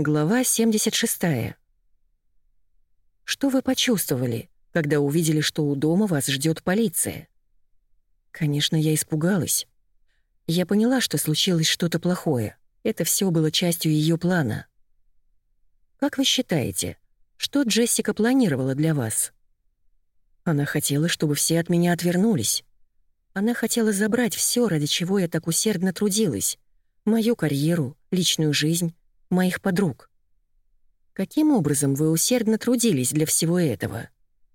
Глава 76. Что вы почувствовали, когда увидели, что у дома вас ждет полиция? Конечно, я испугалась. Я поняла, что случилось что-то плохое. Это все было частью ее плана. Как вы считаете, что Джессика планировала для вас? Она хотела, чтобы все от меня отвернулись. Она хотела забрать все, ради чего я так усердно трудилась. Мою карьеру, личную жизнь, моих подруг. Каким образом вы усердно трудились для всего этого?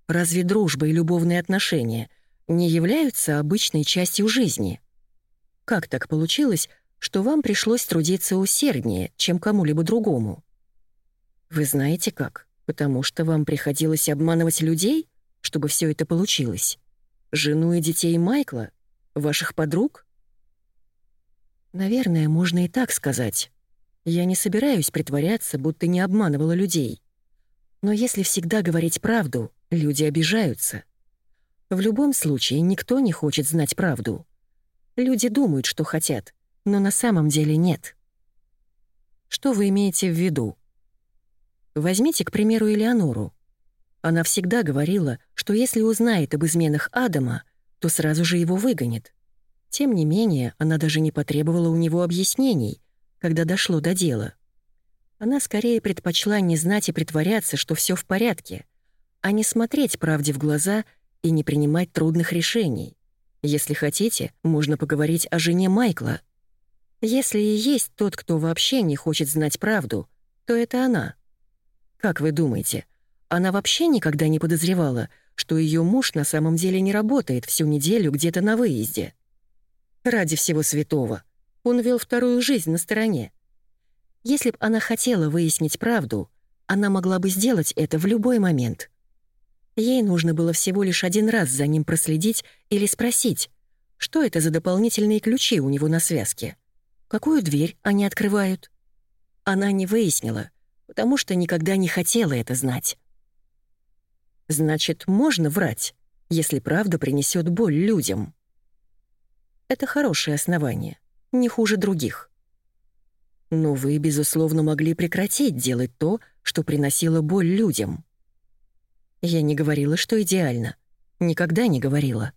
Разве дружба и любовные отношения не являются обычной частью жизни? Как так получилось, что вам пришлось трудиться усерднее, чем кому-либо другому? Вы знаете как? Потому что вам приходилось обманывать людей, чтобы все это получилось? Жену и детей Майкла? Ваших подруг? Наверное, можно и так сказать. Я не собираюсь притворяться, будто не обманывала людей. Но если всегда говорить правду, люди обижаются. В любом случае, никто не хочет знать правду. Люди думают, что хотят, но на самом деле нет. Что вы имеете в виду? Возьмите, к примеру, Элеонору. Она всегда говорила, что если узнает об изменах Адама, то сразу же его выгонит. Тем не менее, она даже не потребовала у него объяснений, когда дошло до дела. Она скорее предпочла не знать и притворяться, что все в порядке, а не смотреть правде в глаза и не принимать трудных решений. Если хотите, можно поговорить о жене Майкла. Если и есть тот, кто вообще не хочет знать правду, то это она. Как вы думаете, она вообще никогда не подозревала, что ее муж на самом деле не работает всю неделю где-то на выезде? Ради всего святого — он вел вторую жизнь на стороне. Если б она хотела выяснить правду, она могла бы сделать это в любой момент. Ей нужно было всего лишь один раз за ним проследить или спросить, что это за дополнительные ключи у него на связке, какую дверь они открывают. Она не выяснила, потому что никогда не хотела это знать. Значит, можно врать, если правда принесет боль людям. Это хорошее основание не хуже других. Но вы, безусловно, могли прекратить делать то, что приносило боль людям. Я не говорила, что идеально. Никогда не говорила.